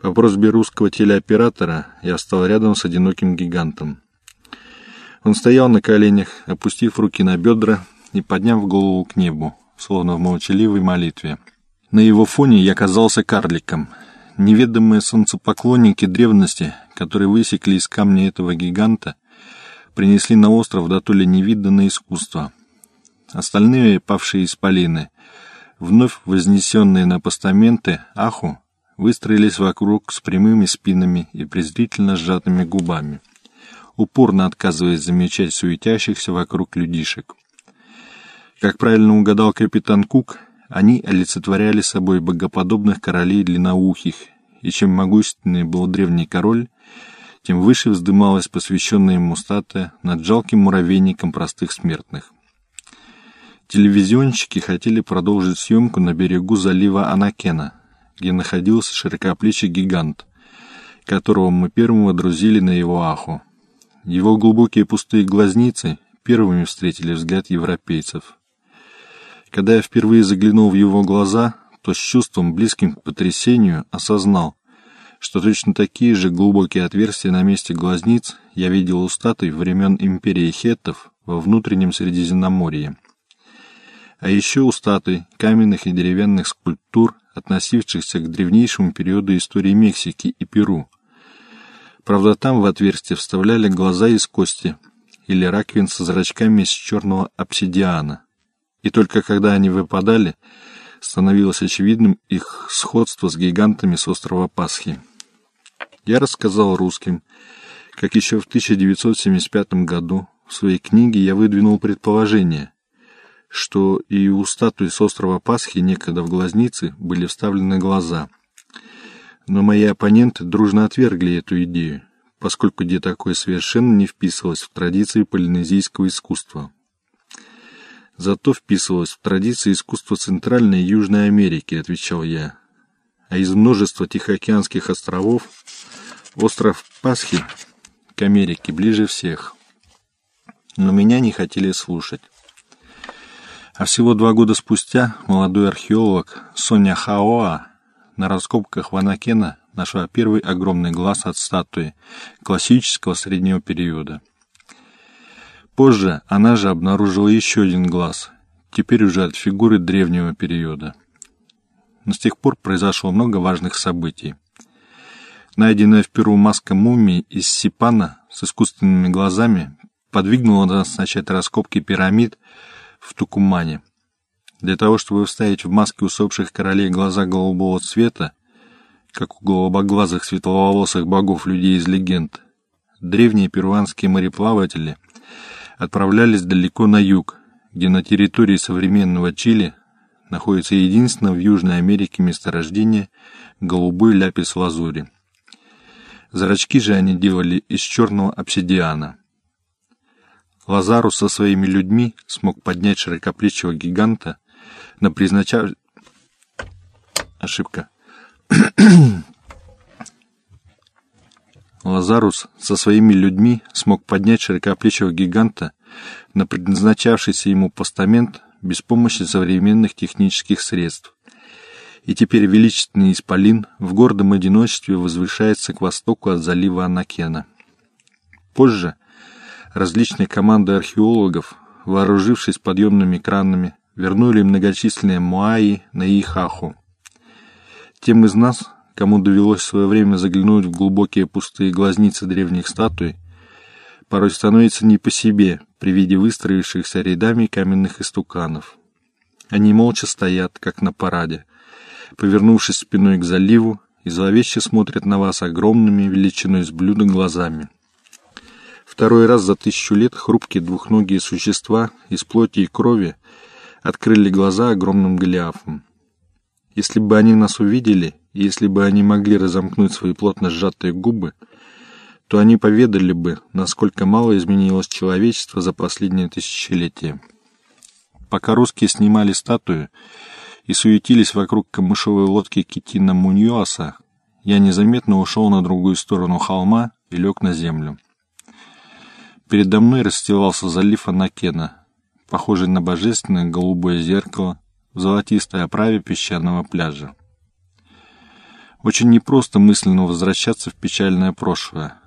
По просьбе русского телеоператора я встал рядом с одиноким гигантом. Он стоял на коленях, опустив руки на бедра и подняв голову к небу, словно в молчаливой молитве. На его фоне я казался карликом. Неведомые солнцепоклонники древности, которые высекли из камня этого гиганта, принесли на остров до то невиданное искусство. Остальные павшие исполины, вновь вознесенные на постаменты Аху, выстроились вокруг с прямыми спинами и презрительно сжатыми губами, упорно отказываясь замечать суетящихся вокруг людишек. Как правильно угадал капитан Кук, они олицетворяли собой богоподобных королей длинноухих, и чем могущественнее был древний король, тем выше вздымалась посвященная ему статуя над жалким муравейником простых смертных. Телевизионщики хотели продолжить съемку на берегу залива Анакена, где находился широкоплечий гигант, которого мы первым водрузили на его аху. Его глубокие пустые глазницы первыми встретили взгляд европейцев. Когда я впервые заглянул в его глаза, то с чувством, близким к потрясению, осознал, что точно такие же глубокие отверстия на месте глазниц я видел у статуй времен империи хеттов во внутреннем Средиземноморье. А еще у статуй, каменных и деревянных скульптур, относившихся к древнейшему периоду истории Мексики и Перу. Правда, там в отверстие вставляли глаза из кости или раковин со зрачками из черного обсидиана. И только когда они выпадали, становилось очевидным их сходство с гигантами с острова Пасхи. Я рассказал русским, как еще в 1975 году в своей книге я выдвинул предположение, что и у статуи с острова Пасхи некогда в глазницы были вставлены глаза. Но мои оппоненты дружно отвергли эту идею, поскольку где такое совершенно не вписывалось в традиции полинезийского искусства. Зато вписывалось в традиции искусства Центральной и Южной Америки, отвечал я. А из множества Тихоокеанских островов остров Пасхи к Америке ближе всех. Но меня не хотели слушать. А всего два года спустя молодой археолог Соня Хаоа на раскопках Ванакена нашла первый огромный глаз от статуи классического среднего периода. Позже она же обнаружила еще один глаз, теперь уже от фигуры древнего периода. Но с тех пор произошло много важных событий. Найденная в Перу маска мумии из сипана с искусственными глазами подвигнула нас начать раскопки пирамид в Тукумане. Для того, чтобы вставить в маски усопших королей глаза голубого цвета, как у голубоглазых светловолосых богов людей из легенд, древние перуанские мореплаватели отправлялись далеко на юг, где на территории современного Чили находится единственное в Южной Америке месторождение голубой ляпис-лазури. Зрачки же они делали из черного обсидиана. Лазарус со своими людьми смог поднять широкоплечего гиганта на призначав... Ошибка. Лазарус со своими людьми смог поднять широкоплечего гиганта на предназначавшийся ему постамент без помощи современных технических средств. И теперь величественный исполин в гордом одиночестве возвышается к востоку от залива Анакена. Позже различные команды археологов, вооружившись подъемными кранами, вернули многочисленные муаи на Ихаху. Тем из нас, кому довелось в свое время заглянуть в глубокие пустые глазницы древних статуй, порой становится не по себе при виде выстроившихся рядами каменных истуканов. Они молча стоят, как на параде, повернувшись спиной к заливу, и зловеще смотрят на вас огромными величиной с блюда глазами. Второй раз за тысячу лет хрупкие двухногие существа из плоти и крови открыли глаза огромным Голиафом. Если бы они нас увидели, и если бы они могли разомкнуть свои плотно сжатые губы, то они поведали бы, насколько мало изменилось человечество за последнее тысячелетие. Пока русские снимали статую и суетились вокруг камышовой лодки Китина Муньоаса, я незаметно ушел на другую сторону холма и лег на землю. Передо мной расстилался залив Анакена, похожий на божественное голубое зеркало в золотистой оправе песчаного пляжа. Очень непросто мысленно возвращаться в печальное прошлое.